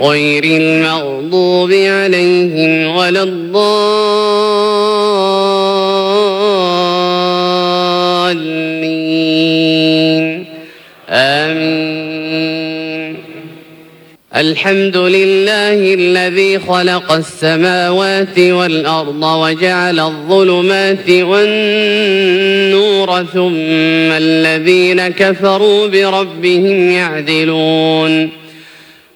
غير المغضوب عليهم ولا الضالين. آمين. الحمد لله الذي خلق السماوات والأرض وجعل الظلمات والنور ثم الذين كفروا بربهم يعدلون.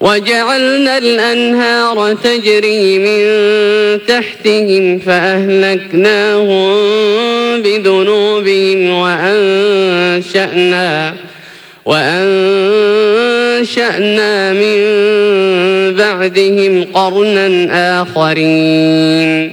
وجعلنا الأنهار تجري من تحتهم فأهلكناهم بذنوبهم وأنشأنا وأنشأنا من بعدهم قرنا آخرين.